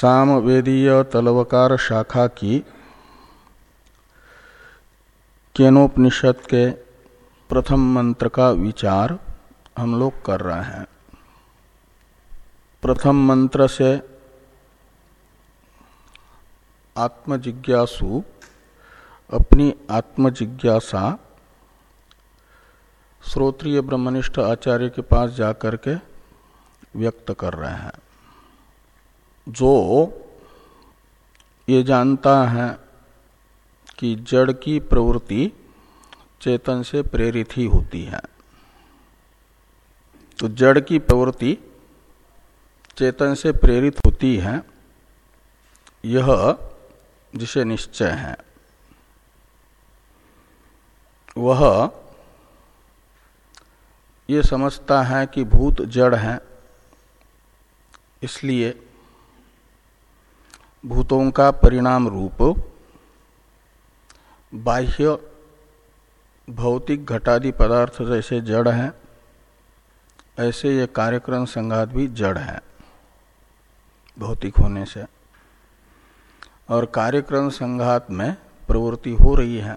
सामवेदीय तलवकार शाखा की केनोपनिषद के प्रथम मंत्र का विचार हम लोग कर रहे हैं। प्रथम मंत्र से आत्मजिज्ञासु, अपनी आत्मजिज्ञासा श्रोत्रिय ब्रह्मनिष्ठ आचार्य के पास जाकर के व्यक्त कर रहे हैं। जो ये जानता है कि जड़ की प्रवृत्ति चेतन से प्रेरित ही होती है। तो जड़ की प्रवृत्ति चेतन से प्रेरित होती है, यह जिसे निश्चय है। वह ये समझता है कि भूत जड़ है, इसलिए भूतों का परिणाम रूप, बाह्य भौतिक घटादि पदार्थ जैसे जड़ हैं, ऐसे ये कार्यक्रम संघात भी जड़ है, भौतिक होने से। और कार्यक्रम संघात में प्रवृत्ति हो रही है।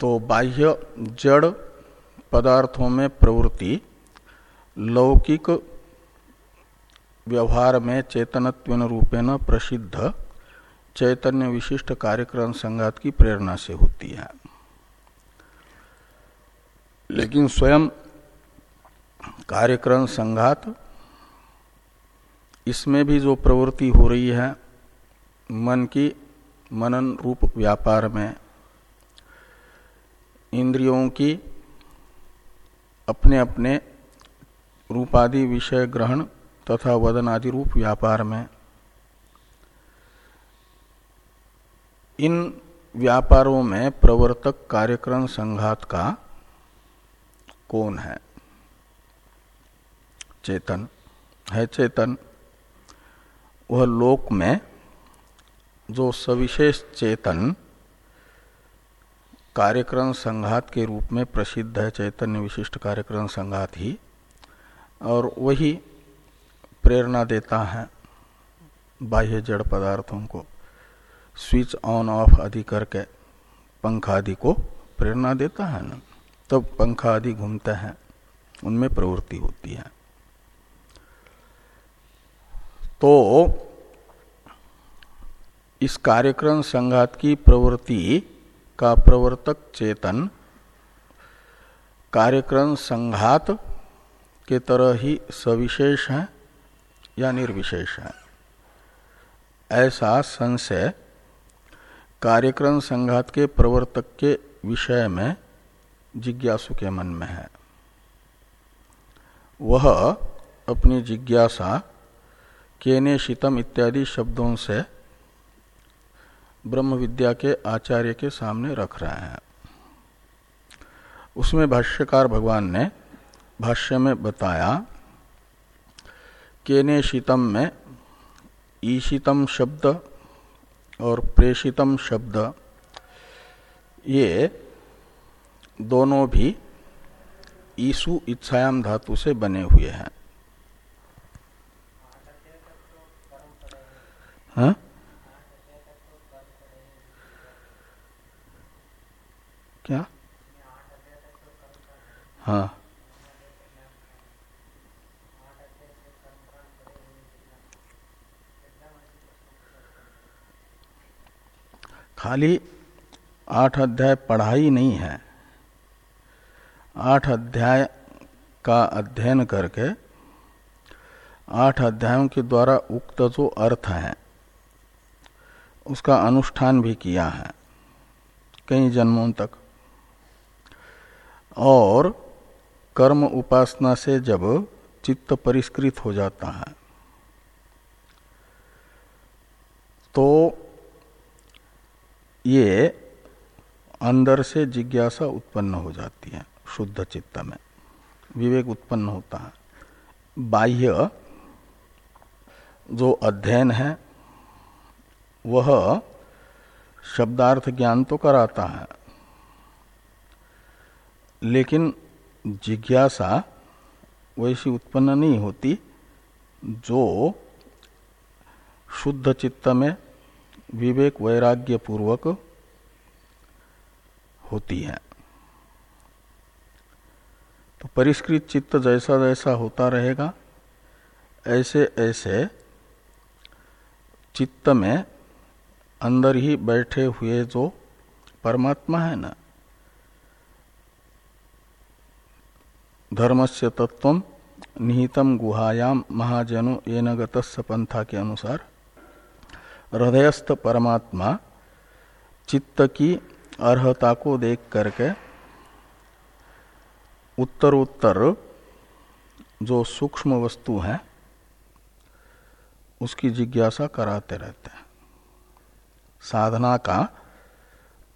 तो बाह्य जड़ पदार्थों में प्रवृत्ति लौकिक व्यवहार में चेतनत्व रूपेण प्रसिद्ध चैतन्य विशिष्ट कार्यक्रम संघात की प्रेरणा से होती है। लेकिन स्वयं कार्यक्रम संघात, इसमें भी जो प्रवृत्ति हो रही है, मन की मनन रूप व्यापार में, इंद्रियों की अपने अपने रूपादि विषय ग्रहण तथा वदन आदि रूप व्यापार में। इन व्यापारों में प्रवर्तक कार्यक्रम संघात का कौन है? चेतन। है चेतन। वह लोक में जो सविशेष चेतन कार्यक्रम संघात के रूप में प्रसिद्ध है, चैतन्य विशिष्ट कार्यक्रम संघात ही, और वही प्रेरणा देता है बाह्य जड़ पदार्थों को। स्विच ऑन ऑफ़ आदि करके पंखा आदि को प्रेरणा देता है ना? तब पंखा आदि घूमते हैं, उनमें प्रवृत्ति होती है। तो इस कार्यक्रम संघात की प्रवृत्ति का प्रवर्तक चेतन कार्यक्रम संघात के तरह ही सविशेष है। या निर्विशेष है। ऐसा संशय कार्यक्रम संघात के प्रवर्तक के विषय में जिज्ञासु के मन में है। वह अपनी जिज्ञासा, केने शीतम इत्यादि शब्दों से ब्रह्म विद्या के आचार्य के सामने रख रहे हैं। उसमें भाष्यकार भगवान ने भाष्य में बताया केने शीतम में ईशितम शब्द और प्रेषितम शब्द, ये दोनों भी ईसु इच्छायाम धातु से बने हुए हैं। हाँ? क्या? हाँ। खाली आठ अध्याय पढ़ाई नहीं है। आठ अध्याय का अध्ययन करके आठ अध्यायों के द्वारा उक्त जो अर्थ है, उसका अनुष्ठान भी किया है कई जन्मों तक। और कर्म उपासना से जब चित्त परिष्कृत हो जाता है तो ये अंदर से जिज्ञासा उत्पन्न हो जाती है, शुद्ध चित्त में। विवेक उत्पन्न होता है। बाह्य जो अध्ययन है, वह शब्दार्थ ज्ञान तो कराता है, लेकिन जिज्ञासा वैसी उत्पन्न नहीं होती जो शुद्ध चित्त में विवेक वैराग्य पूर्वक होती है। तो परिष्कृत चित्त जैसा जैसा होता रहेगा, ऐसे ऐसे चित्त में अंदर ही बैठे हुए जो परमात्मा है ना, धर्मस्य तत्व निहितम गुहायाम महाजनो ये गतस्य पंथा के अनुसार हृदयस्थ परमात्मा चित्त की अर्हता को देख करके उत्तर उत्तर जो सूक्ष्म वस्तु है, उसकी जिज्ञासा कराते रहते हैं। साधना का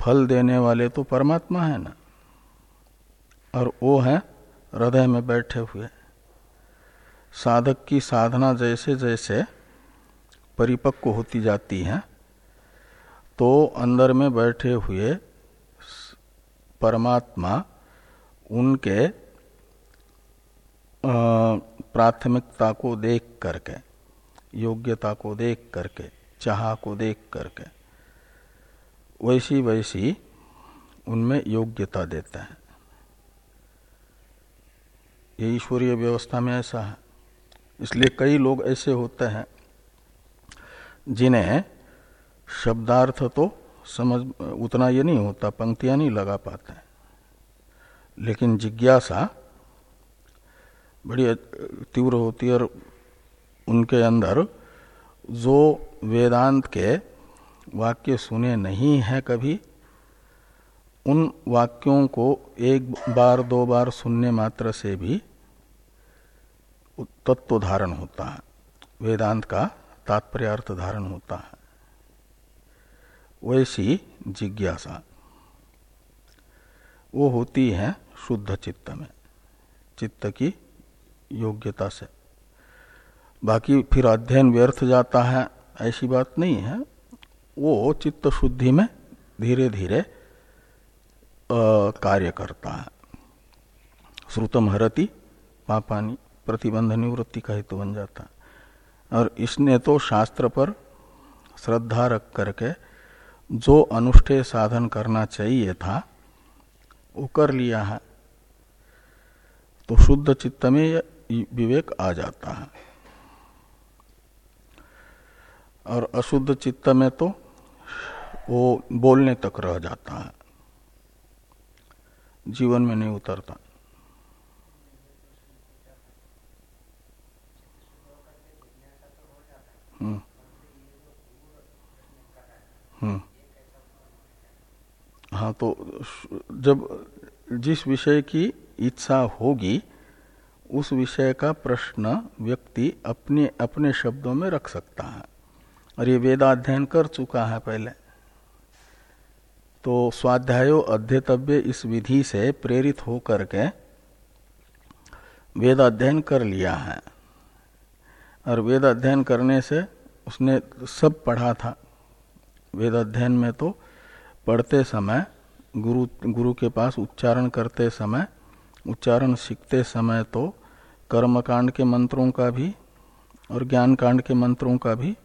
फल देने वाले तो परमात्मा है ना। और वो है हृदय में बैठे हुए। साधक की साधना जैसे जैसे परिपक्व होती जाती है तो अंदर में बैठे हुए परमात्मा उनके प्राथमिकता को देख करके, योग्यता को देख करके, चाह को देख करके वैसी वैसी उनमें योग्यता देता है। ये ईश्वरीय व्यवस्था में ऐसा है। इसलिए कई लोग ऐसे होते हैं। जिन्हें शब्दार्थ तो समझ, उतना ये नहीं होता, पंक्तियाँ नहीं लगा पाते लेकिन जिज्ञासा बड़ी तीव्र होती है और उनके अंदर जो वेदांत के वाक्य सुने नहीं है कभी, उन वाक्यों को एक बार, दो बार सुनने मात्र से भी तत्व धारण होता है। वेदांत का तात्पर्यार्थ धारण होता है। वैसी जिज्ञासा। वो होती है शुद्ध चित्त में, चित्त की योग्यता से। बाकी फिर अध्ययन व्यर्थ जाता है, ऐसी बात नहीं है। वो चित्त शुद्धि में धीरे धीरे कार्य करता है। श्रुतम हरति पापानी प्रतिबंध निवृत्ति का हेतु बन जाता है। और इसने तो शास्त्र पर श्रद्धा रख करके जो अनुष्ठेय साधन करना चाहिए था, वो कर लिया है। तो शुद्ध चित्त में विवेक आ जाता है। और अशुद्ध चित्त में तो वो बोलने तक रह जाता है। जीवन में नहीं उतरता। हम्म। हम्म। हाँ तो जब जिस विषय की इच्छा होगी, उस विषय का प्रश्न व्यक्ति अपने अपने शब्दों में रख सकता है। और ये वेदाध्ययन कर चुका है पहले। तो स्वाध्यायो अध्यतव्य इस विधि से प्रेरित होकर के वेदाध्ययन कर लिया है। और वेद अध्ययन करने से उसने सब पढ़ा था। वेद अध्ययन में तो पढ़ते समय, गुरु गुरु के पास उच्चारण करते समय, उच्चारण सीखते समय तो कर्मकांड के मंत्रों का भी और ज्ञान कांड के मंत्रों का भी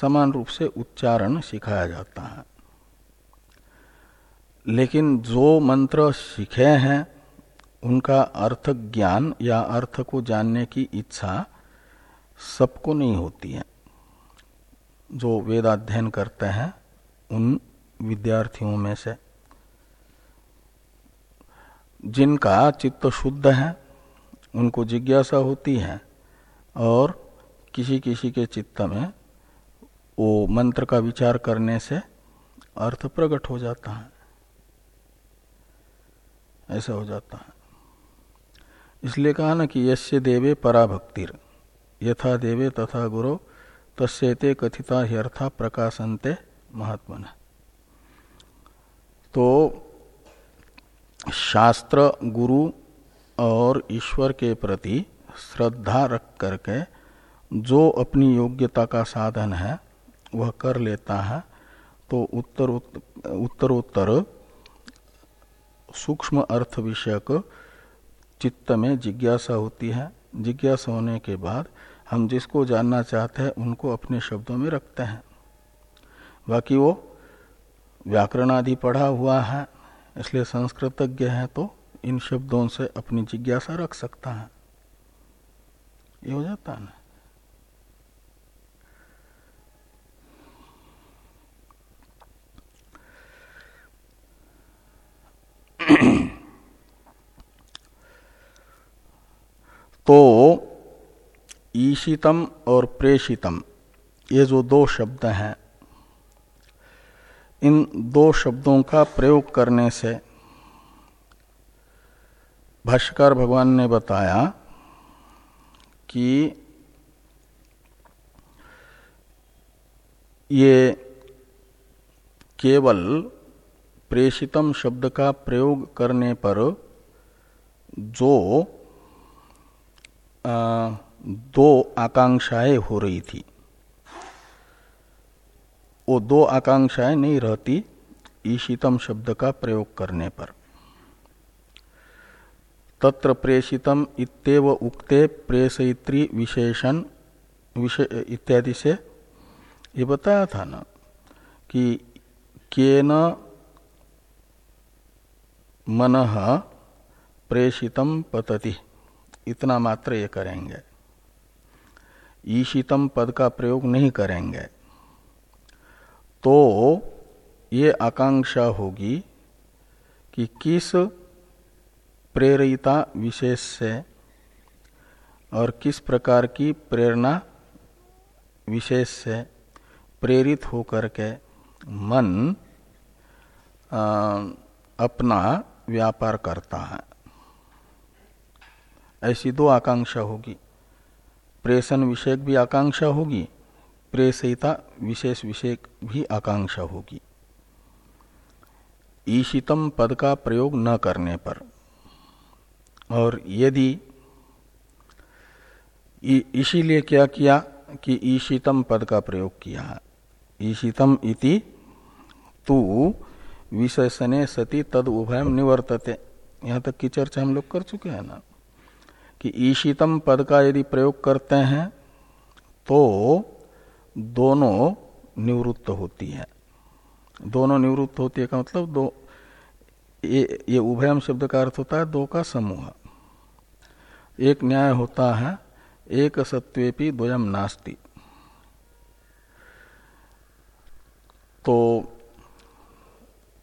समान रूप से उच्चारण सिखाया जाता है। लेकिन जो मंत्र सीखे हैं, उनका अर्थ ज्ञान या अर्थ को जानने की इच्छा सबको नहीं होती है। जो वेदाध्ययन करते हैं, उन विद्यार्थियों में से जिनका चित्त शुद्ध है, उनको जिज्ञासा होती है और किसी किसी के चित्त में वो मंत्र का विचार करने से अर्थ प्रकट हो जाता है। ऐसा हो जाता है। इसलिए कहा ना कि यश्य देवे पराभक्तिर। यथा देवे तथा गुरु तस्ते कथिता ह्यर्था प्रकाशनते महात्मन। तो शास्त्र, गुरु और ईश्वर के प्रति श्रद्धा रख करके जो अपनी योग्यता का साधन है, वह कर लेता है तो उत्तर उत्तर उत्तर सूक्ष्म अर्थ विषयक चित्त में जिज्ञासा होती है। जिज्ञासा होने के बाद हम जिसको जानना चाहते हैं, उनको अपने शब्दों में रखते हैं। बाकी वो व्याकरण आदि पढ़ा हुआ है, इसलिए संस्कृतज्ञ है तो इन शब्दों से अपनी जिज्ञासा रख सकता है। ये हो जाता है ना? तो ईशितम और प्रेषितम। ये जो दो शब्द हैं इन दो शब्दों का प्रयोग करने से भाष्कर भगवान ने बताया कि ये केवल प्रेषितम शब्द का प्रयोग करने पर जो आ, दो आकांक्षाएँ हो रही थी। वो दो आकांक्षाएँ नहीं रहती ईशितम शब्द का प्रयोग करने पर। तत्र प्रेषितम इतव उक्ते प्रेषयित्री विशेषण, विशे, इत्यादि से ये बताया था ना कि केन मन प्रेषितम पतति। इतना मात्र ये करेंगे। ईशितम पद का प्रयोग नहीं करेंगे। तो ये आकांक्षा होगी कि किस प्रेरिता विशेष से और किस प्रकार की प्रेरणा विशेष से प्रेरित होकर के मन आ, अपना व्यापार करता है। ऐसी दो आकांक्षा होगी। प्रेषण विषयक भी आकांक्षा होगी प्रेषिता विशेष विषय भी आकांक्षा होगी। ईशितम पद का प्रयोग न करने पर। और यदि इसीलिए क्या किया कि ईशितम पद का प्रयोग किया। ईशितम इति तू विशेषणे सती तद उभयम निवर्तते। यहाँ तक की चर्चा हम लोग कर चुके हैं ना? कि ईशितम पद का यदि प्रयोग करते हैं तो दोनों निवृत्त होती है। दोनों निवृत्त होती है का मतलब दो ये, ये उभयम शब्द का अर्थ होता है दो का समूह। एक न्याय होता है एक सत्वेपि द्वयम नास्ति। तो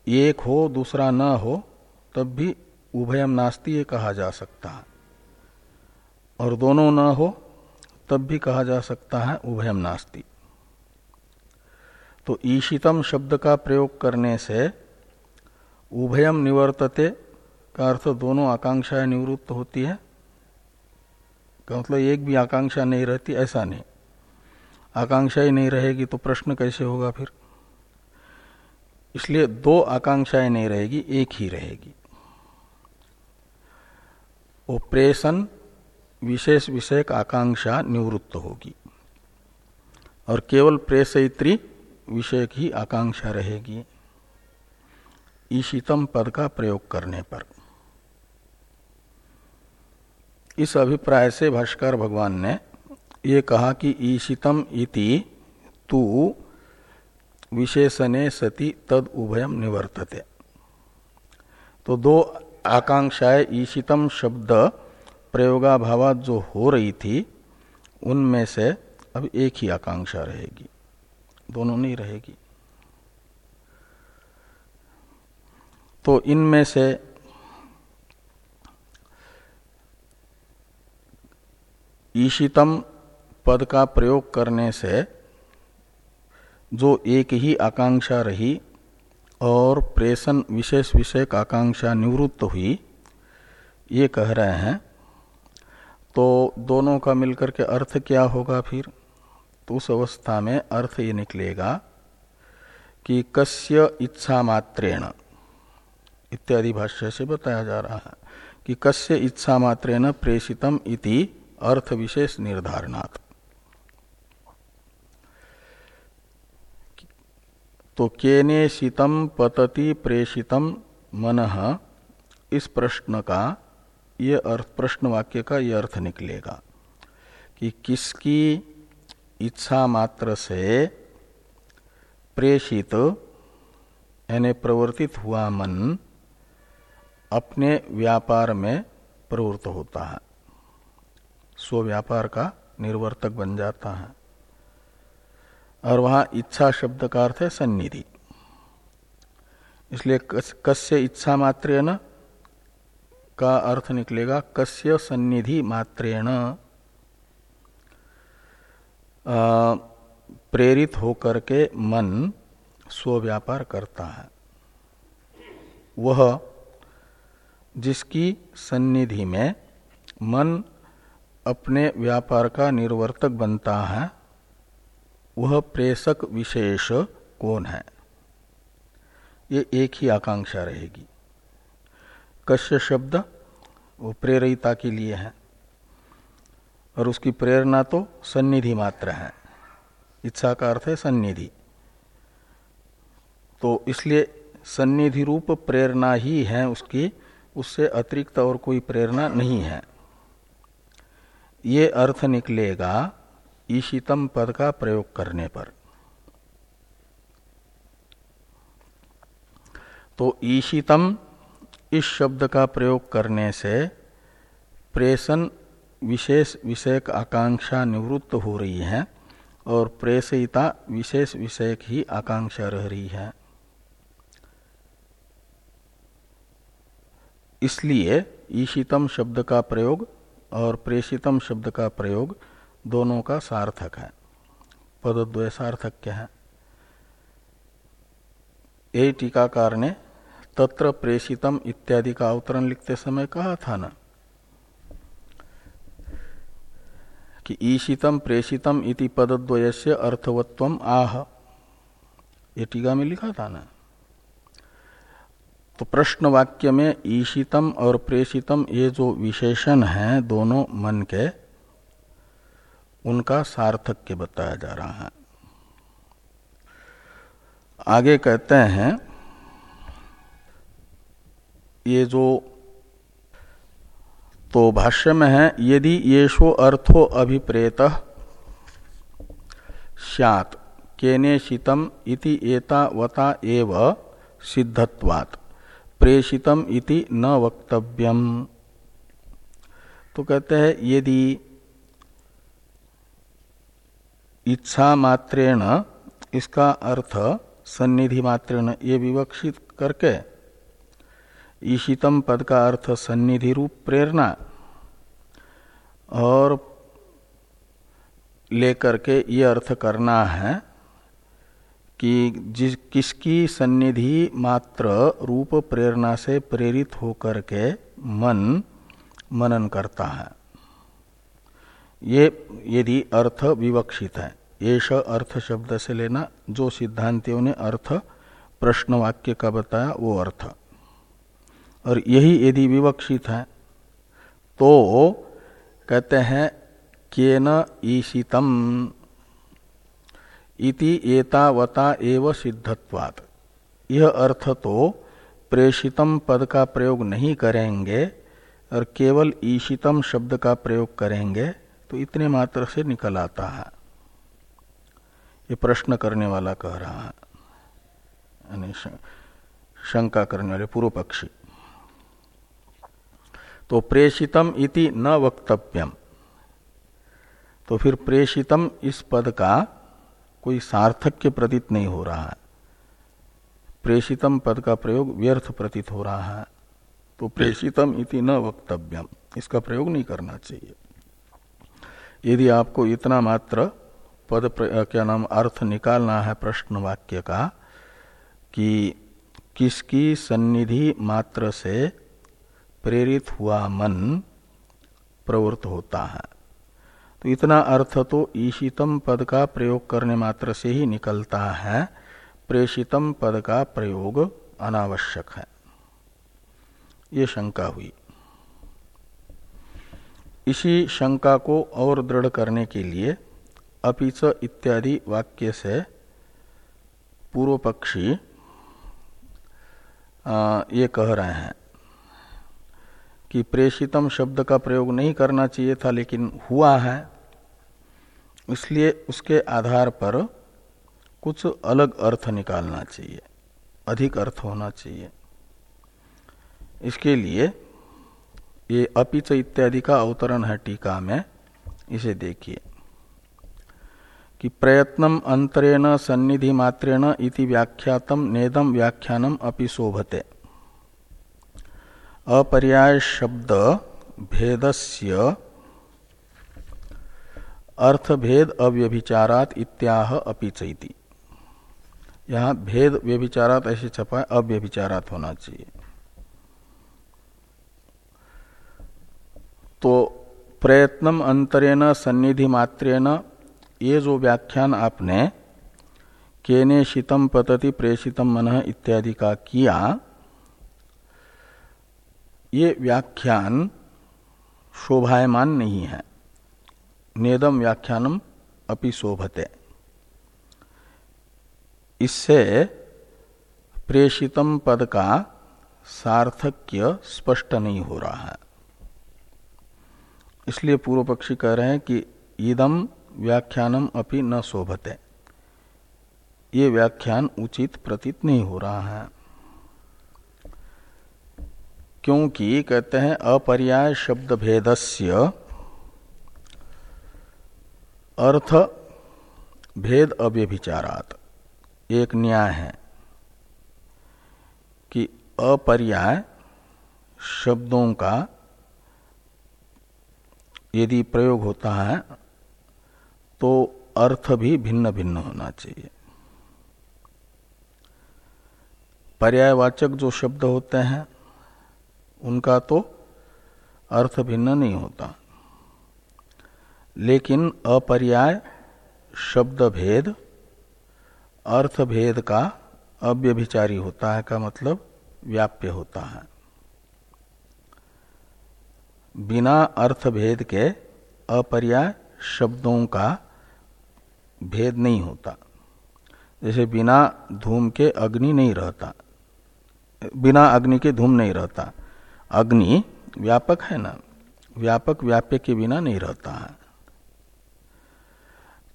एक हो दूसरा न हो तब भी उभयम नास्ति ये कहा जा सकता है। और दोनों न हो, तब भी कहा जा सकता है उभयम नास्ति। तो ईशितम शब्द का प्रयोग करने से उभयम निवर्तते का अर्थ दोनों आकांक्षाएँ निवृत्त होती है। का मतलब एक भी आकांक्षा नहीं रहती, ऐसा नहीं। आकांक्षा ही नहीं रहेगी तो प्रश्न कैसे होगा फिर? इसलिए दो आकांक्षाएँ नहीं रहेगी, एक ही रहेगी। प्रेषण विशेष विषयक आकांक्षा निवृत्त होगी। और केवल प्रेषयित्री विषय की आकांक्षा रहेगी। ईशितम पद का प्रयोग करने पर। इस अभिप्राय से भाष्कर भगवान ने ये कहा कि ईशितम इति तू विशेषणे सति तद उभयम निवर्तते। तो दो आकांक्षाएँ ईशितम शब्द प्रयोगाभावात जो हो रही थी, उनमें से अब एक ही आकांक्षा रहेगी। दोनों नहीं रहेगी। तो इनमें से ईशितम पद का प्रयोग करने से जो एक ही आकांक्षा रही और प्रेषण विशेष विषयक आकांक्षा निवृत्त हुई, ये कह रहे हैं तो दोनों का मिलकर के अर्थ क्या होगा फिर? तो उस अवस्था में अर्थ ये निकलेगा कि कस्य इच्छा मात्रेण। इत्यादि भाष्य से बताया जा रहा है कि कस्य इच्छा मात्रेण प्रेषितम इति अर्थ विशेष निर्धारणात्। तो केने शीतम पतति प्रेषितम मन इस प्रश्न का ये अर्थ प्रश्न वाक्य का ये अर्थ निकलेगा कि किसकी इच्छा मात्र से प्रेषित, यानी प्रवर्तित हुआ मन अपने व्यापार में प्रवृत्त होता है। स्व व्यापार का निर्वर्तक बन जाता है। और वहाँ इच्छा शब्द का अर्थ है सन्निधि। इसलिए कस्य इच्छा मात्रेण का अर्थ निकलेगा, कस्य सन्निधि मात्रेण। प्रेरित होकर के मन स्व व्यापार करता है। वह जिसकी सन्निधि में मन अपने व्यापार का निर्वर्तक बनता है, वह प्रेषक विशेष कौन है? ये एक ही आकांक्षा रहेगी। कश्य शब्द वो प्रेरिता के लिए है। और उसकी प्रेरणा तो सन्निधि मात्र है। इच्छा का अर्थ है सन्निधि। तो इसलिए सन्निधि रूप प्रेरणा ही है उसकी, उससे अतिरिक्त और कोई प्रेरणा नहीं है। ये अर्थ निकलेगा ईशितम पद का प्रयोग करने पर। तो ईशितम इस शब्द का प्रयोग करने से प्रेषण विशेष विषयक आकांक्षा निवृत्त हो रही है और प्रेषयिता विशेष विषयक ही आकांक्षा रह रही है। इसलिए ईशितम शब्द का प्रयोग और प्रेषितम शब्द का प्रयोग दोनों का सार्थक है। पदद्वय सार्थक क्या है? यही टीकाकार ने तत्र प्रेषितम इत्यादि का अवतरण लिखते समय कहा था ना? कि ईशितम प्रेषितम इति पदद्वय से अर्थवत्व आह। ये टीका में लिखा था ना? तो प्रश्न वाक्य में ईशितम और प्रेषितम ये जो विशेषण हैं दोनों मन के, उनका सार्थक्य बताया जा रहा है। आगे कहते हैं ये जो तो भाष्य में है, यदि येषो अर्थो अभिप्रेत सैत केनेशितम इति एतावता एव सिद्धत्वात्, प्रेषितम इति न वक्तव्यम। तो कहते हैं, यदि इच्छा मात्रेण इसका अर्थ सन्निधि मात्रेण ये विवक्षित करके ईशितम पद का अर्थ सन्निधि रूप प्रेरणा और लेकर के ये अर्थ करना है कि जिस, किसकी सन्निधि मात्र रूप प्रेरणा से प्रेरित होकर के मन मनन करता है। ये, यदि अर्थ विवक्षित है येष अर्थ शब्द से लेना, जो सिद्धांतियों ने अर्थ प्रश्न वाक्य का बताया, वो अर्थ। और यही यदि विवक्षित है तो कहते हैं, केन ईशितम इति एतावता एव सिद्धत्वात्। यह अर्थ तो प्रेषितम पद का प्रयोग नहीं करेंगे और केवल ईशितम शब्द का प्रयोग करेंगे तो इतने मात्र से निकल आता है। ये प्रश्न करने वाला कह रहा है शंका करने वाले पूर्व पक्षी। तो प्रेषितम इति न वक्तव्यम। तो फिर प्रेषितम इस पद का कोई सार्थक्य प्रतीत नहीं हो रहा है। प्रेषितम पद का प्रयोग व्यर्थ प्रतीत हो रहा है। तो प्रेषितम इति न वक्तव्यम। इसका प्रयोग नहीं करना चाहिए। यदि आपको इतना मात्र पद क्या नाम, अर्थ निकालना है प्रश्न वाक्य का कि किसकी सन्निधि मात्र से प्रेरित हुआ मन प्रवृत्त होता है। तो इतना अर्थ तो ईशितम पद का प्रयोग करने मात्र से ही निकलता है। प्रेषितम पद का प्रयोग अनावश्यक है। ये शंका हुई। इसी शंका को और दृढ़ करने के लिए अपिच इत्यादि वाक्य से पूर्व पक्षी ये कह रहे हैं। कि प्रेषितम शब्द का प्रयोग नहीं करना चाहिए था, लेकिन हुआ है। इसलिए उसके आधार पर कुछ अलग अर्थ निकालना चाहिए, अधिक अर्थ होना चाहिए। इसके लिए ये अपिच इत्यादि का अवतरण है टीका में, इसे देखिए। कि प्रयत्नम अंतरेण सन्निधि मात्रेण इति व्याख्यातम नेदम व्याख्यानम अपि शोभते। अपर्याय शब्द भेदस्य, अर्थभेद अव्यभिचारात इत्याह अपिचैति यहाँ भेद व्यभिचारात ऐसे छपा है अव्यभिचारात होना चाहिए। तो प्रयत्नम अंतरेण सन्निधि मात्रेण ये जो व्याख्यान आपने, केने शीतम पतति प्रेषितम मन इत्यादि का किया ये व्याख्यान शोभायमान नहीं है। नेदम व्याख्यानम अपि शोभते। इससे प्रेषितम पद का सार्थक्य स्पष्ट नहीं हो रहा है। इसलिए पूर्व पक्षी कह रहे हैं कि इदम व्याख्यानम अपि न शोभते। ये व्याख्यान उचित प्रतीत नहीं हो रहा है। क्योंकि कहते हैं अपर्याय शब्द भेदस्य अर्थ भेद अव्यभिचारात। एक न्याय है कि अपर्याय शब्दों का यदि प्रयोग होता है तो अर्थ भी भिन्न भिन्न होना चाहिए। पर्यायवाचक जो शब्द होते हैं उनका तो अर्थ भिन्न नहीं होता। लेकिन अपर्याय शब्द भेद अर्थ भेद का अव्यभिचारी होता है का मतलब व्याप्य होता है। बिना अर्थ भेद के अपर्याय शब्दों का भेद नहीं होता। जैसे बिना धूम के अग्नि नहीं रहता, बिना अग्नि के धूम नहीं रहता। अग्नि व्यापक है ना? व्यापक व्याप्य के बिना नहीं रहता है।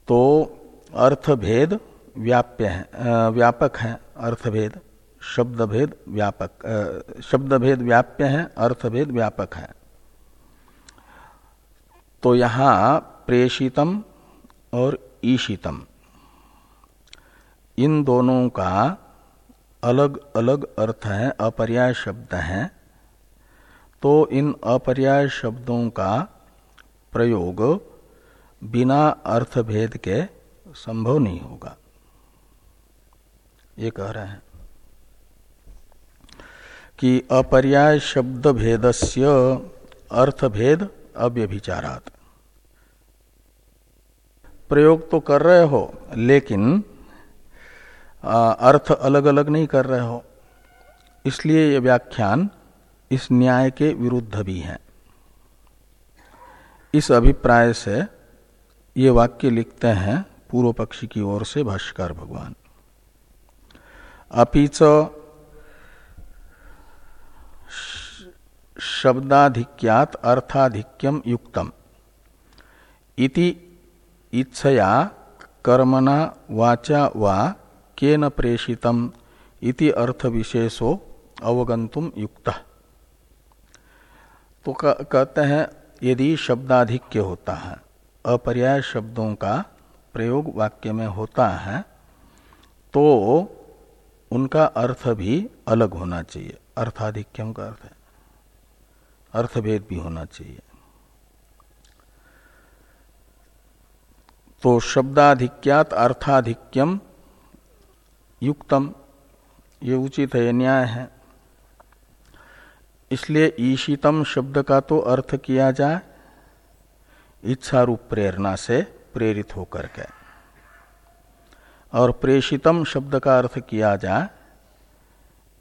तो अर्थ भेद व्याप्य है व्यापक है अर्थ भेद शब्द भेद व्यापक शब्द भेद व्याप्य है अर्थ भेद व्यापक है। तो यहाँ प्रेषितम और ईशितम इन दोनों का अलग अलग अर्थ है, अपर्याय शब्द हैं। तो इन अपर्याय शब्दों का प्रयोग बिना अर्थ भेद के संभव नहीं होगा। ये कह रहे हैं कि अपर्याय शब्द भेदस्य अर्थ भेद अव्यभिचारात। प्रयोग तो कर रहे हो लेकिन आ, अर्थ अलग अलग नहीं कर रहे हो। इसलिए ये व्याख्यान इस न्याय के विरुद्ध भी है। इस अभिप्राय से ये वाक्य लिखते हैं पूर्व पक्षी की ओर से भाष्कर भगवान। अपिच शब्दाधिक्यात अर्थाधिक्यम युक्तम। इति इच्छया कर्मणा वाचा वा केन प्रेषितम इति अर्थ विशेषो अवगंतुम युक्त। तो कहते हैं, यदि शब्दाधिक्य होता है, अपर्याय शब्दों का प्रयोग वाक्य में होता है तो उनका अर्थ भी अलग होना चाहिए। अर्थाधिक्यम का अर्थ है। अर्थभेद भी होना चाहिए। तो शब्दाधिक्यात अर्थाधिक्यम युक्तम, ये उचित है, ये न्याय है। इसलिए ईशितम शब्द का तो अर्थ किया जाए। इच्छा रूप प्रेरणा से प्रेरित होकर के। और प्रेषितम शब्द का अर्थ किया जाए,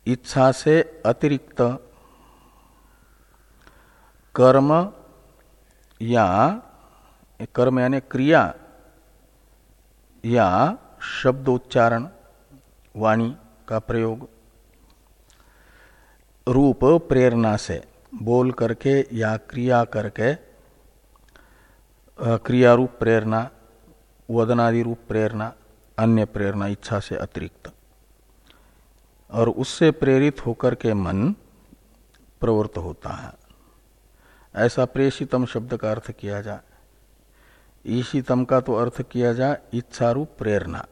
इच्छा से अतिरिक्त कर्म या कर्म यानी क्रिया या शब्दोच्चारण वाणी का प्रयोग रूप प्रेरणा से, बोल करके या क्रिया करके क्रिया रूप प्रेरणा, वदनादि रूप प्रेरणा, अन्य प्रेरणा, इच्छा से अतिरिक्त। और उससे प्रेरित होकर के मन प्रवृत्त होता है। ऐसा प्रेषितम शब्द का अर्थ किया जाए ईशितम का तो अर्थ किया जाए इच्छारूप प्रेरणा।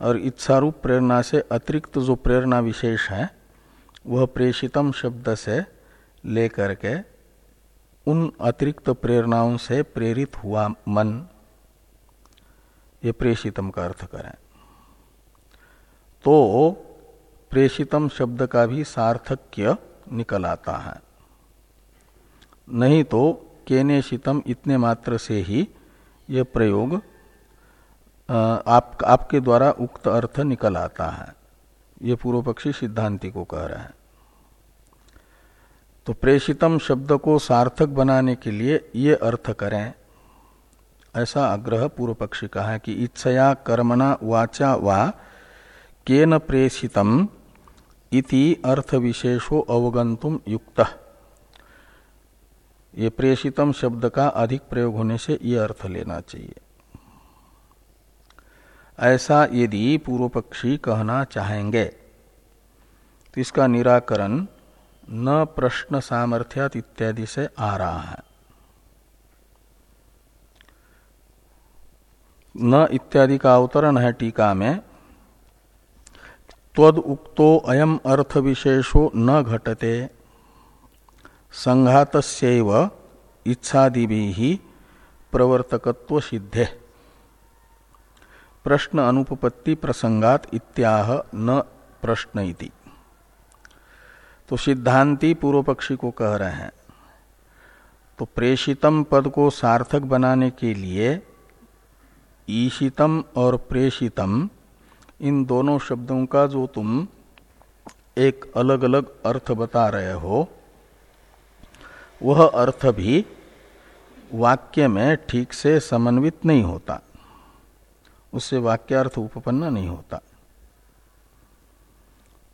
और इच्छारूप प्रेरणा से अतिरिक्त जो प्रेरणा विशेष है वह प्रेषितम शब्द से लेकर के उन अतिरिक्त प्रेरणाओं से प्रेरित हुआ मन। ये प्रेषितम का अर्थ करें। तो प्रेषितम शब्द का भी सार्थक्य निकल आता है। नहीं तो केनेशितम इतने मात्र से ही यह प्रयोग आप, आपके द्वारा उक्त अर्थ निकल आता है। ये पूर्व पक्षी सिद्धांति को कह रहे हैं। तो प्रेषितम शब्द को सार्थक बनाने के लिए ये अर्थ करें। ऐसा आग्रह पूर्व पक्षी का है कि इच्छया, कर्मणा, वाचा वा केन प्रेषितम इति अर्थ विशेषो अवगंतुम युक्त। ये प्रेषितम शब्द का अधिक प्रयोग होने से ये अर्थ लेना चाहिए। ऐसा यदि पूर्व पक्षी कहना चाहेंगे। तो इसका निराकरण न प्रश्न सामर्थ्यात इत्यादि से आ रहा है। न इत्यादि का अवतरण है टीका में, त्वद उक्तो अयम अर्थ विशेषो न घटते संघात इच्छादि ही प्रवर्तकत्व सिद्धे। प्रश्न अनुपपत्ति प्रसंगात इत्याह न प्रश्न इति। तो सिद्धांति पूर्व पक्षी को कह रहे हैं तो प्रेषितम पद को सार्थक बनाने के लिए ईशितम और प्रेषितम, इन दोनों शब्दों का जो तुम एक अलग अलग अर्थ बता रहे हो, वह अर्थ भी वाक्य में ठीक से समन्वित नहीं होता। उससे वाक्यार्थ उपपन्न नहीं होता।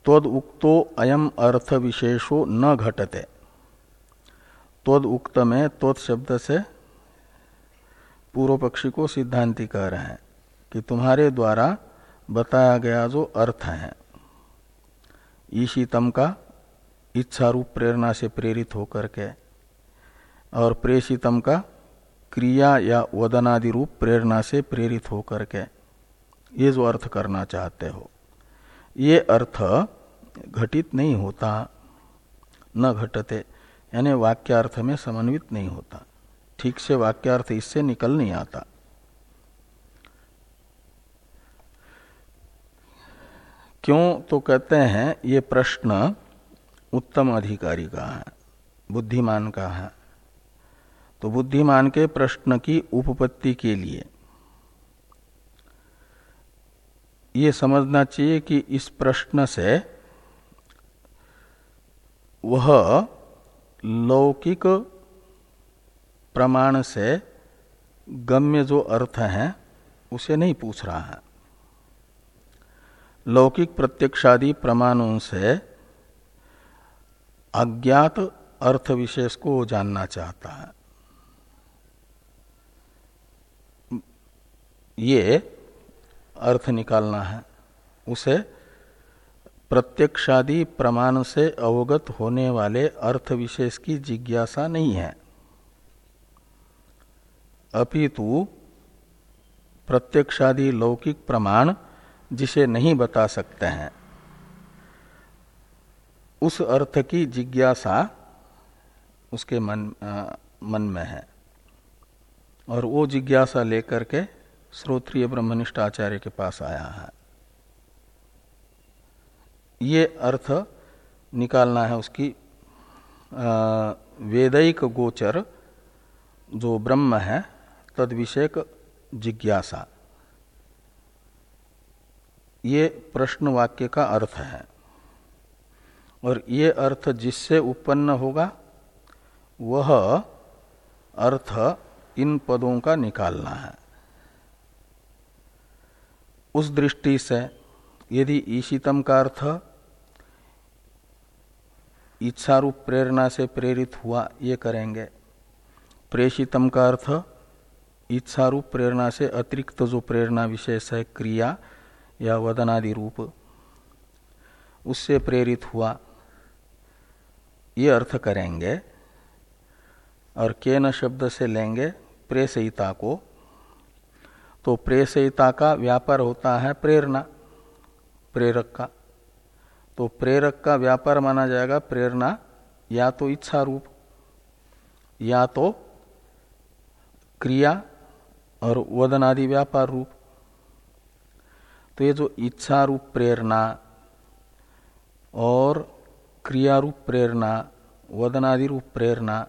तद उक्तो अयम अर्थ विशेषो न घटते। तद उक्त में तोद शब्द से पूर्व पक्षी को सिद्धांति कह रहे हैं कि तुम्हारे द्वारा बताया गया जो अर्थ है, ईशितम का इच्छा रूप प्रेरणा से प्रेरित होकर के और प्रेषितम का क्रिया या वदनादि रूप प्रेरणा से प्रेरित होकर के ये जो अर्थ करना चाहते हो, ये अर्थ घटित नहीं होता, न घटते, यानी वाक्यार्थ में समन्वित नहीं होता। ठीक से वाक्यार्थ इससे निकल नहीं आता। क्यों? तो कहते हैं, ये प्रश्न उत्तम अधिकारी का है, बुद्धिमान का है। तो बुद्धिमान के प्रश्न की उपपत्ति के लिए। ये समझना चाहिए कि इस प्रश्न से वह लौकिक प्रमाण से गम्य जो अर्थ है, उसे नहीं पूछ रहा है। लौकिक प्रत्यक्षादि प्रमाणों से अज्ञात अर्थ विशेष को जानना चाहता है। ये अर्थ निकालना है उसे प्रत्यक्षादि प्रमाण से अवगत होने वाले अर्थ विशेष की जिज्ञासा नहीं है। अपितु प्रत्यक्षादि लौकिक प्रमाण जिसे नहीं बता सकते हैं उस अर्थ की जिज्ञासा उसके मन आ, मन में है। और वो जिज्ञासा लेकर के श्रोत्रिय ब्रह्मनिष्ठ आचार्य के पास आया है। ये अर्थ निकालना है उसकी वेदिक गोचर जो ब्रह्म है तद विषयक जिज्ञासा। ये प्रश्न वाक्य का अर्थ है। और ये अर्थ जिससे उत्पन्न होगा, वह अर्थ इन पदों का निकालना है। उस दृष्टि से यदि ईशितम का अर्थ इच्छा रूप प्रेरणा से प्रेरित हुआ, ये करेंगे। प्रेषितम का अर्थ इच्छा रूप प्रेरणा से अतिरिक्त जो प्रेरणा विशेष है, क्रिया या वदनादि रूप, उससे प्रेरित हुआ, ये अर्थ करेंगे। और के न शब्द से लेंगे प्रेसयिता को तो प्रेसयिता का व्यापार होता है प्रेरणा, प्रेरक का। तो प्रेरक का व्यापार माना जाएगा प्रेरणा, या तो इच्छा रूप, या तो क्रिया और वदन आदि व्यापार रूप। तो ये जो इच्छा रूप प्रेरणा और क्रिया रूप प्रेरणा वदनादि रूप प्रेरणा,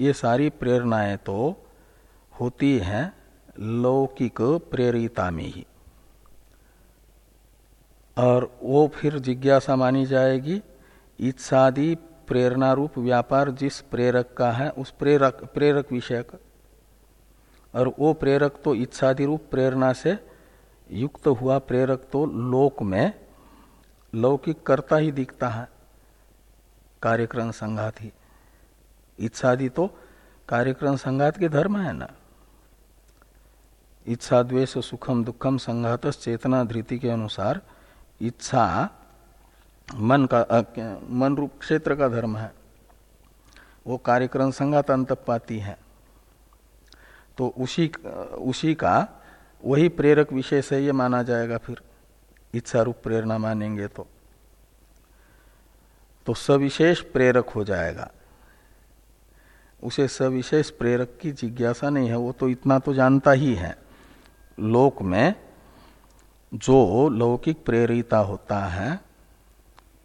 ये सारी प्रेरणाएँ तो होती हैं। लौकिक प्रेरिता में ही और वो फिर जिज्ञासा मानी जाएगी इच्छादि प्रेरणा रूप व्यापार जिस प्रेरक का है, उस प्रेरक प्रेरक विषयक। और वो प्रेरक तो इच्छादि रूप प्रेरणा से युक्त हुआ, प्रेरक तो लोक में लौकिक करता ही दिखता है, कार्यक्रम संघात ही। इच्छादि तो कार्यक्रम संघात के धर्म है ना। इच्छा द्वेष सुखम दुखम संघात चेतना धृति के अनुसार इच्छा मन का मन रूप क्षेत्र का धर्म है। वो कार्यक्रम संघात अंत पाती है। तो उसी उसी का वही प्रेरक विशेष है, ये माना जाएगा फिर। इच्छा रूप प्रेरणा मानेंगे तो। तो सविशेष प्रेरक हो जाएगा। उसे सविशेष प्रेरक की जिज्ञासा नहीं है, वो तो इतना तो जानता ही है। लोक में जो लौकिक प्रेरिता होता है,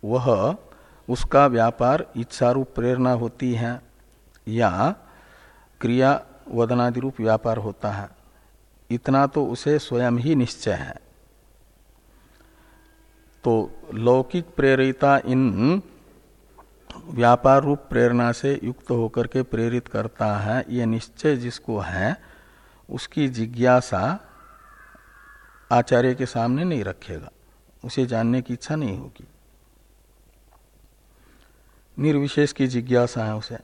वह उसका व्यापार इच्छारूप प्रेरणा होती है या क्रिया वदनादि रूप व्यापार होता है। इतना तो उसे स्वयं ही निश्चय है। तो लौकिक प्रेरिता इन व्यापार रूप प्रेरणा से युक्त होकर के प्रेरित करता है, ये निश्चय जिसको है, उसकी जिज्ञासा आचार्य के सामने नहीं रखेगा। उसे जानने की इच्छा नहीं होगी। निर्विशेष की जिज्ञासा है उसे।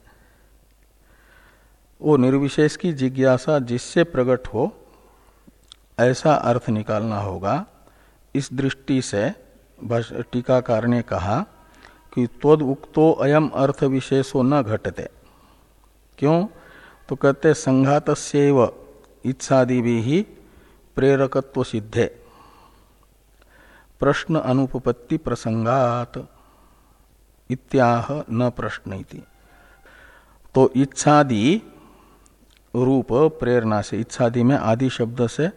वो निर्विशेष की जिज्ञासा जिससे प्रकट हो, ऐसा अर्थ निकालना होगा। इस दृष्टि से टीकाकार ने कहा कि तद उक्तो अयम अर्थ विशेषो न घटते। क्यों? तो कहते संघात इच्छादि भी ही प्रेरकत्व सिद्धे प्रश्न अनुपपत्ति प्रसंगात इत्याह न प्रश्न तो इच्छादि रूप प्रेरणा से, इच्छादि में आदि शब्द से,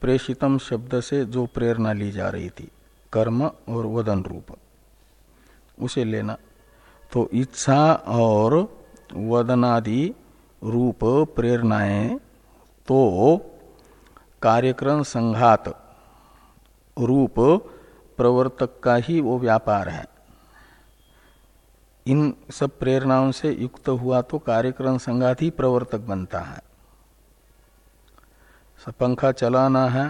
प्रेषितम शब्द से जो प्रेरणा ली जा रही थी, कर्म और वदन रूप, उसे लेना। तो इच्छा और वदनादि रूप प्रेरणाएँ तो कार्यक्रम संघात रूप प्रवर्तक का ही वो व्यापार है। इन सब प्रेरणाओं से युक्त हुआ तो कार्यक्रम संघात ही प्रवर्तक बनता है। पंखा चलाना है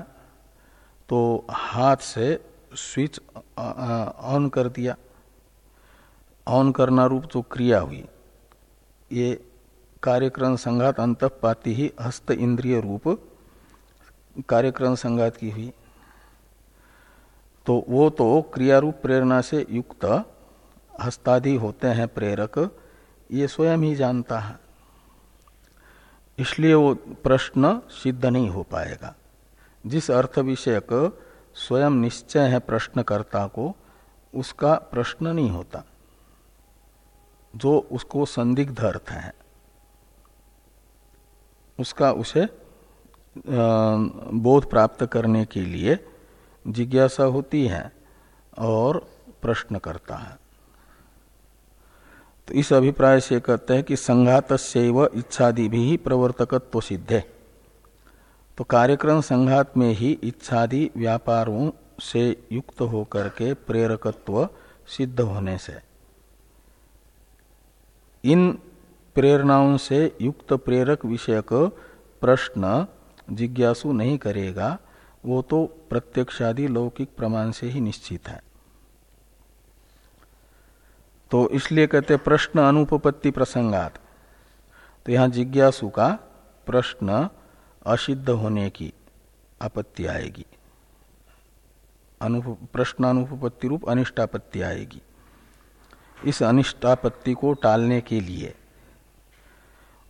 तो हाथ से स्विच ऑन कर दिया। ऑन करना रूप तो क्रिया हुई। ये कार्यक्रम संघात अंत पाती ही हस्त इंद्रिय रूप कार्यक्रम संगात की हुई। तो वो तो क्रियारूप प्रेरणा से युक्त हस्तादि होते हैं प्रेरक, ये स्वयं ही जानता है। इसलिए वो प्रश्न सिद्ध नहीं हो पाएगा। जिस अर्थ विषयक स्वयं निश्चय है प्रश्नकर्ता को, उसका प्रश्न नहीं होता। जो उसको संदिग्ध अर्थ है, उसका उसे बोध प्राप्त करने के लिए जिज्ञासा होती है और प्रश्न करता है। तो इस अभिप्राय से कहते हैं कि संघात इच्छादि भी ही प्रवर्तकत्व सिद्धे। तो कार्यक्रम संघात में ही इच्छादि व्यापारों से युक्त होकर के प्रेरकत्व सिद्ध होने से। इन प्रेरणाओं से युक्त प्रेरक विषयक प्रश्न जिज्ञासु नहीं करेगा, वो तो प्रत्यक्षादि लौकिक प्रमाण से ही निश्चित है। तो इसलिए कहते प्रश्न अनुपपत्ति प्रसंगात। तो यहाँ जिज्ञासु का प्रश्न असिद्ध होने की आपत्ति आएगी। प्रश्न प्रश्नानुपत्ति रूप अनिष्टापत्ति आएगी। इस अनिष्टापत्ति को टालने के लिए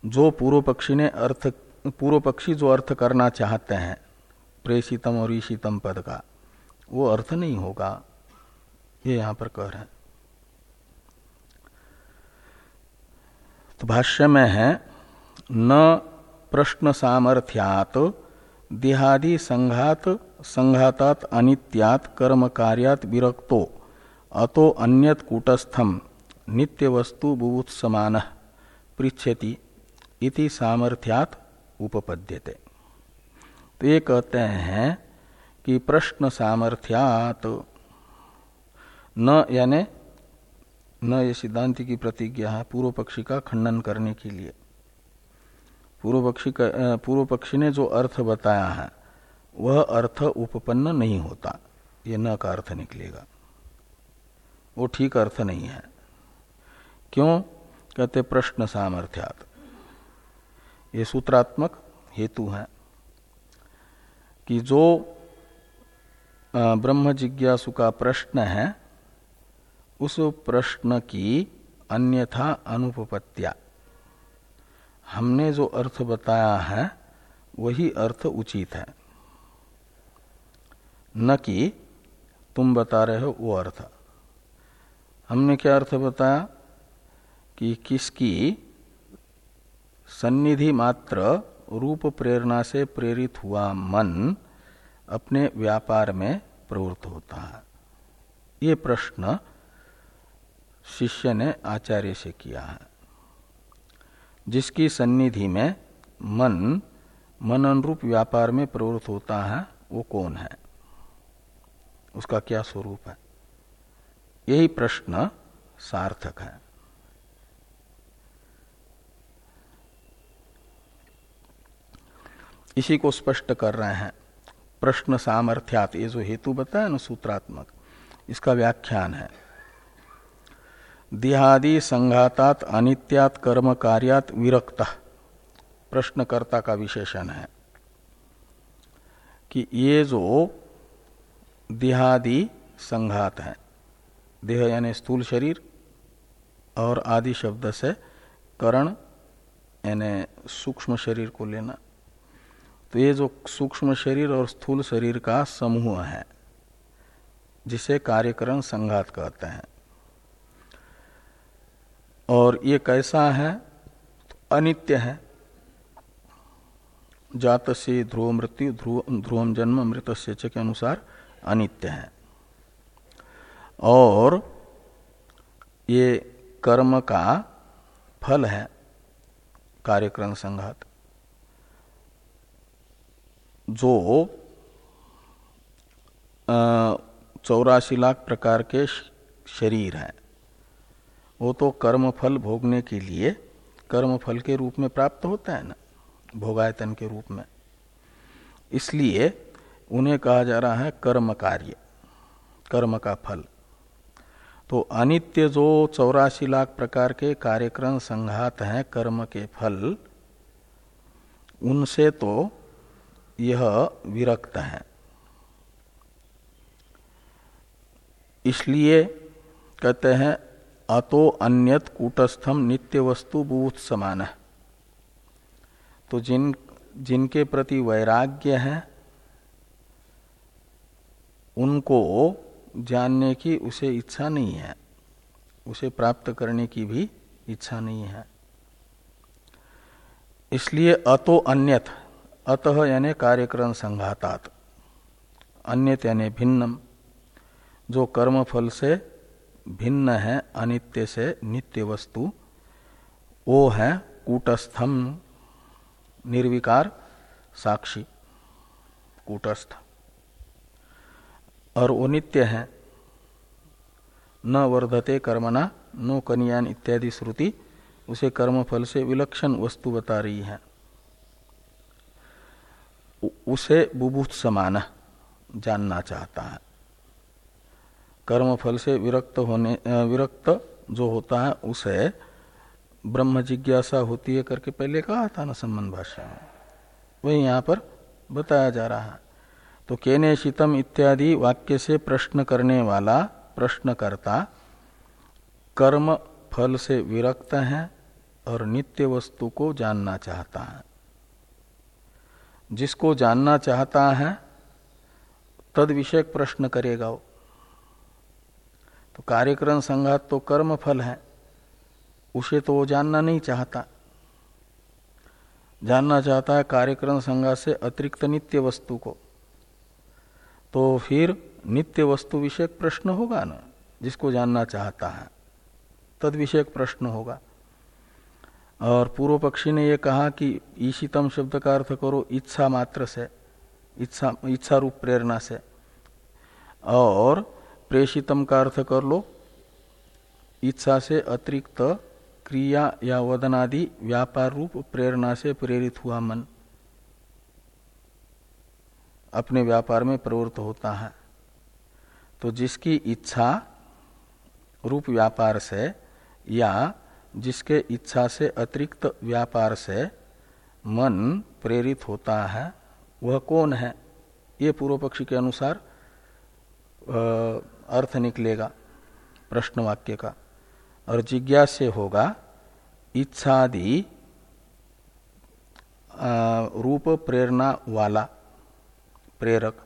जो पूर्व पक्षी ने अर्थ पूर्व पक्षी जो अर्थ करना चाहते हैं, प्रेषितम और ईशितम पद का, वो अर्थ नहीं होगा। ये यहाँ पर कह रहे हैं। तो भाष्य में है, न प्रश्न सामर्थ्यात, देहादि संघात, संघातात अनित्यात, कर्म कार्यात विरक्तो, अतो अन्यत कूटस्थम नित्य वस्तु बुभुत्समान पृछति इति सामर्थ्यात उपपद्यते। तो ये कहते हैं कि प्रश्न सामर्थ्यात न, यानी न ये सिद्धांति की प्रतिज्ञा है पूर्व पक्षी का खंडन करने के लिए। पूर्व पक्षी का पूर्व पक्षी ने जो अर्थ बताया है, वह अर्थ उपपन्न नहीं होता। ये न का अर्थ निकलेगा। वो ठीक अर्थ नहीं है। क्यों? कहते प्रश्न सामर्थ्यात। ये सूत्रात्मक हेतु है कि जो ब्रह्म जिज्ञासु का प्रश्न है, उस प्रश्न की अन्यथा अनुपत्या हमने जो अर्थ बताया है, वही अर्थ उचित है। न कि तुम बता रहे हो वो अर्थ। हमने क्या अर्थ बताया? कि किसकी सन्निधि मात्र रूप प्रेरणा से प्रेरित हुआ मन अपने व्यापार में प्रवृत्त होता है। ये प्रश्न शिष्य ने आचार्य से किया है। जिसकी सन्निधि में मन मन अनुरूप व्यापार में प्रवृत्त होता है, वो कौन है? उसका क्या स्वरूप है? यही प्रश्न सार्थक है। इसी को स्पष्ट कर रहे हैं। प्रश्न सामर्थ्यात, ये जो हेतु बताया ना सूत्रात्मक, इसका व्याख्यान है। देहादि संघातात अनित्यात कर्म कार्यात विरक्त। प्रश्नकर्ता का विशेषण है कि ये जो देहादि संघात है, देह यानी स्थूल शरीर और आदि शब्द से करण यानी सूक्ष्म शरीर को लेना तो ये जो सूक्ष्म शरीर और स्थूल शरीर का समूह है, जिसे कार्यकरण संघात कहते हैं। और ये कैसा है? तो अनित्य है। जात से ध्रुव मृत्यु, ध्रुव ध्रुवम जन्म मृत के अनुसार अनित्य है। और ये कर्म का फल है कार्यक्रम संघात। जो चौरासी लाख प्रकार के शरीर हैं। वो तो कर्म फल भोगने के लिए कर्म फल के रूप में प्राप्त होता है ना, भोगायतन के रूप में। इसलिए उन्हें कहा जा रहा है कर्म कार्य, कर्म का फल। तो अनित्य जो चौरासी लाख प्रकार के कार्यक्रम संघात हैं कर्म के फल, उनसे तो यह विरक्त है। इसलिए कहते हैं, अतो अन्यत कूटस्थम नित्य वस्तु बूथ समान है। तो जिन, जिनके प्रति वैराग्य है, उनको जानने की उसे इच्छा नहीं है। उसे प्राप्त करने की भी इच्छा नहीं है। इसलिए अतो अन्यत अतः यानी कार्यक्रम संघातात। अन्यत यानी भिन्नम। जो कर्म फल से भिन्न है, अनित्य से नित्य वस्तु, वो है कूटस्थम। निर्विकार साक्षी, कूटस्थ। और वो नित्य है। न वर्धते कर्मणा, नो कनियान इत्यादि श्रुति उसे कर्मफल से विलक्षण वस्तु बता रही है। उसे बुभूत समान जानना चाहता है। कर्म फल से विरक्त होने विरक्त जो होता है, उसे ब्रह्म जिज्ञासा होती है करके पहले कहा था ना संबंध भाषा में। वही यहाँ पर बताया जा रहा है। तो केने शीतम इत्यादि वाक्य से प्रश्न करने वाला प्रश्नकर्ता कर्म फल से विरक्त है और नित्य वस्तु को जानना चाहता है। जिसको जानना चाहता है, तद विषय प्रश्न करेगा वो। तो कार्यक्रम संघात तो कर्म फल है, उसे तो वो जानना नहीं चाहता। जानना चाहता है कार्यक्रम संघात से अतिरिक्त नित्य वस्तु को। तो फिर नित्य वस्तु विषयक प्रश्न होगा ना, जिसको जानना चाहता है, तद विषयक प्रश्न होगा। और पूर्व पक्षी ने यह कहा कि ईशितम शब्द का अर्थ करो इच्छा मात्र से, इच्छा इच्छा रूप प्रेरणा से। और प्रेषितम का अर्थ कर लो, इच्छा से अतिरिक्त क्रिया या वदनादि व्यापार रूप प्रेरणा से प्रेरित हुआ मन। अपने व्यापार में प्रवृत्त होता है। तो जिसकी इच्छा रूप व्यापार से या जिसके इच्छा से अतिरिक्त व्यापार से मन प्रेरित होता है, वह कौन है? ये पूर्व पक्षी के अनुसार अर्थ निकलेगा प्रश्न वाक्य का। और जिज्ञास्य होगा, इच्छादि रूप प्रेरणा वाला प्रेरक।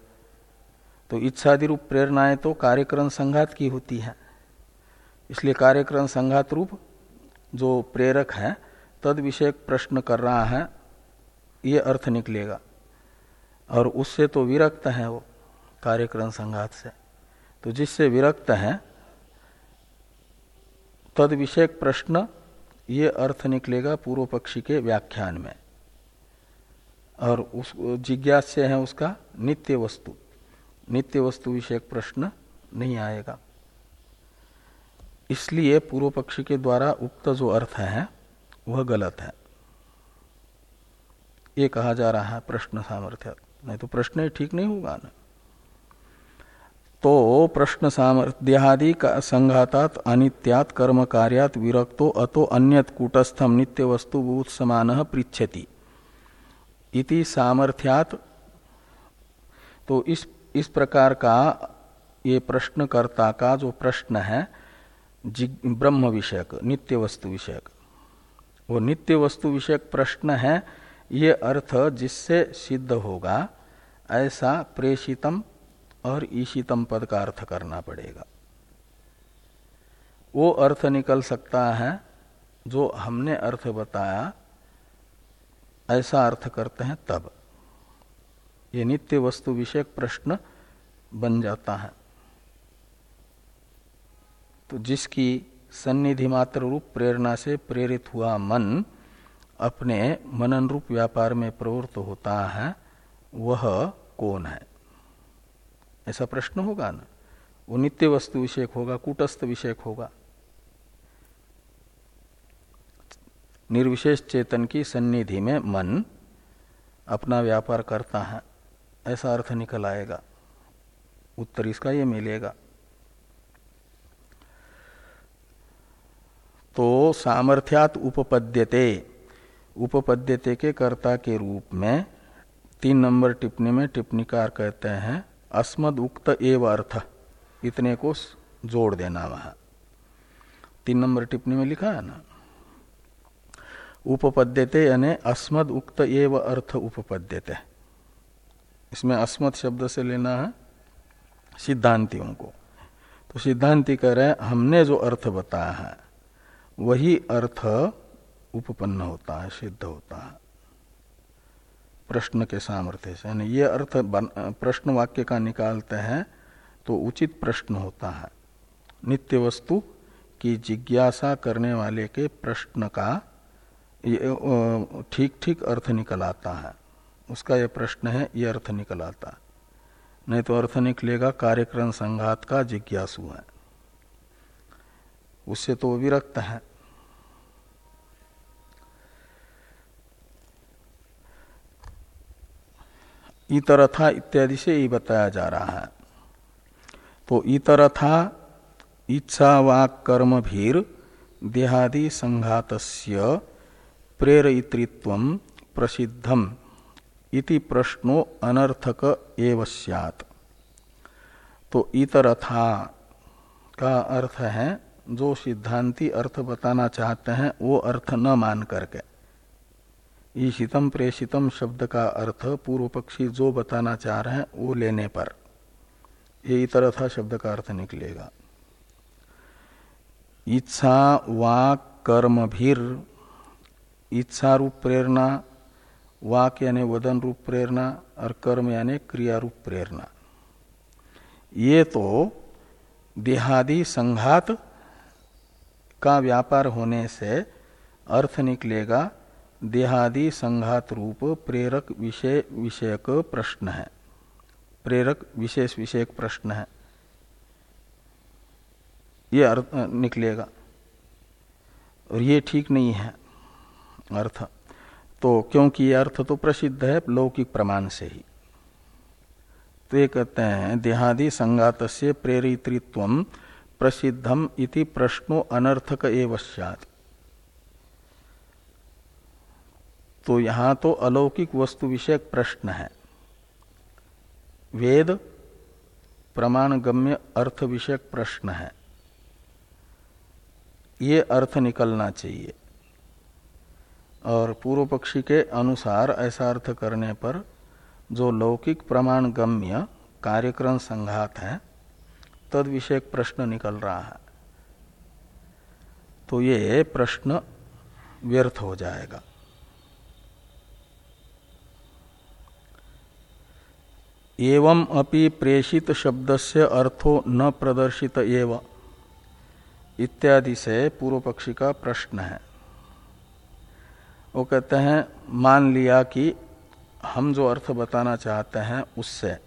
तो इच्छादि रूप प्रेरणाएँ तो कार्यक्रम संघात की होती है। इसलिए कार्यक्रम संघात रूप जो प्रेरक है, तद विषय प्रश्न कर रहा है, ये अर्थ निकलेगा। और उससे तो विरक्त है वो कार्यक्रम संघात से। तो जिससे विरक्त है, तद विषय प्रश्न, ये अर्थ निकलेगा पूर्व पक्षी के व्याख्यान में। और उस जिज्ञास्य है उसका, नित्य वस्तु। नित्य वस्तु विषयक प्रश्न नहीं आएगा। इसलिए पूर्व पक्षी के द्वारा उक्त जो अर्थ है, वह गलत है। ये कहा जा रहा है प्रश्न सामर्थ्य। नहीं तो प्रश्न ठीक नहीं होगा ना। तो प्रश्न सामर्थ्यादि का संघातात अनित्यात कर्म कार्यात विरक्तो अतो अन्यत कूटस्थम नित्य वस्तु भूत समान पृछति इति सामर्थ्यात। तो इस इस प्रकार का ये प्रश्नकर्ता का जो प्रश्न है ब्रह्म विषयक, नित्य वस्तु विषयक। वो नित्य वस्तु विषयक प्रश्न है, ये अर्थ जिससे सिद्ध होगा, ऐसा प्रेषितम और ईशितम पद का अर्थ करना पड़ेगा। वो अर्थ निकल सकता है, जो हमने अर्थ बताया, ऐसा अर्थ करते हैं तब। ये नित्य वस्तु विषयक प्रश्न बन जाता है। तो जिसकी सन्निधि मात्र रूप प्रेरणा से प्रेरित हुआ मन अपने मनन रूप व्यापार में प्रवृत्त होता है, वह कौन है? ऐसा प्रश्न होगा ना? वो नित्य वस्तु विषयक होगा, कूटस्थ विषयक होगा। निर्विशेष चेतन की सन्निधि में मन अपना व्यापार करता है, ऐसा अर्थ निकल आएगा। उत्तर इसका ये मिलेगा। तो सामर्थ्यात उपपद्यते। उपपद्यते के कर्ता के रूप में तीन नंबर टिप्पणी में टिप्पणीकार कहते हैं, अस्मद उक्त एव अर्थ। इतने को जोड़ देना वहाँ। तीन नंबर टिप्पणी में लिखा है ना? उपपद्यते यानी अस्मद उक्त एव अर्थ उपपद्यते। इसमें अस्मद शब्द से लेना है सिद्धांतियों को। तो सिद्धांति कह रहे हमने जो अर्थ बताया है वही अर्थ उपपन्न होता है, सिद्ध होता है। प्रश्न के सामर्थ्य से, यानी ये अर्थ प्रश्न वाक्य का निकालते हैं तो उचित प्रश्न होता है। नित्य वस्तु की जिज्ञासा करने वाले के प्रश्न का ठीक ठीक अर्थ निकल आता है। उसका यह प्रश्न है, ये अर्थ निकल आता नहीं तो अर्थ निकलेगा, कार्यक्रम संघात का जिज्ञासु है। उससे तो विरक्त है। इतरथा इत्यादि से ही बताया जा रहा है। तो इतरथा इच्छा वाक कर्म भीर, देहादि संघात प्रेरित्व प्रसिद्धम इति प्रश्नो अनर्थक एव सैत तो इतरथा का अर्थ है जो सिद्धांति अर्थ बताना चाहते हैं, वो अर्थ न मान करके। ईशितम प्रेषितम शब्द का अर्थ पूर्व पक्षी जो बताना चाह रहे हैं, वो लेने पर। यही ये इतरथा शब्द का अर्थ निकलेगा। इच्छा वाक कर्म भीर इच्छा रूप प्रेरणा वाक यानी वदन रूप प्रेरणा, और कर्म यानी क्रिया रूप प्रेरणा। ये तो देहादि संघात का व्यापार होने से अर्थ निकलेगा। देहादि संघात रूप प्रेरक विषय, विषयक प्रश्न है। प्रेरक विशेष, विषयक प्रश्न है। ये अर्थ निकलेगा। और ये ठीक नहीं है अर्थ। तो क्योंकि ये अर्थ तो प्रसिद्ध है लौकिक प्रमाण से ही। तो ये कहते हैं, देहादि संगात से प्रेरित्व प्रसिद्धम इति प्रश्नो अनर्थक एवं तो यहाँ तो अलौकिक वस्तु विषयक प्रश्न है। वेद प्रमाण गम्य अर्थ विषयक प्रश्न है। ये अर्थ निकलना चाहिए। और पूर्व पक्षी के अनुसार ऐसा अर्थ करने पर जो लौकिक प्रमाण गम्य कार्यक्रम संघात है तद विषय प्रश्न निकल रहा है। तो ये प्रश्न व्यर्थ हो जाएगा। एवं अपि प्रेषित शब्द से अर्थो न प्रदर्शित एव, इत्यादि से पूर्व पक्षी का प्रश्न है। वो कहते हैं, मान लिया कि हम जो अर्थ बताना चाहते हैं उससे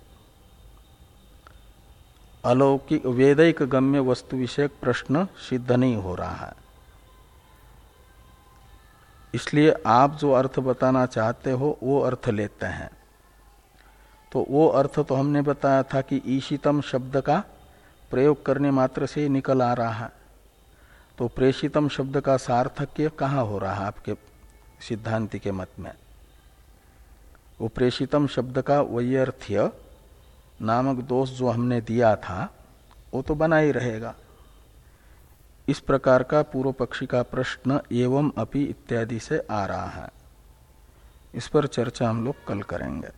अलौकिक वेदिक गम्य वस्तु विषयक प्रश्न सिद्ध नहीं हो रहा है। इसलिए आप जो अर्थ बताना चाहते हो, वो अर्थ लेते हैं। तो वो अर्थ तो हमने बताया था कि ईशितम शब्द का प्रयोग करने मात्र से निकल आ रहा है। तो प्रेषितम शब्द का सार्थक्य कहाँ हो रहा है आपके सिद्धांति के मत में? वो प्रेषितम शब्द का वैयर्थ्य नामक दोष जो हमने दिया था, वो तो बना ही रहेगा। इस प्रकार का पूर्व पक्षी का प्रश्न एवं अपि इत्यादि से आ रहा है। इस पर चर्चा हम लोग कल करेंगे।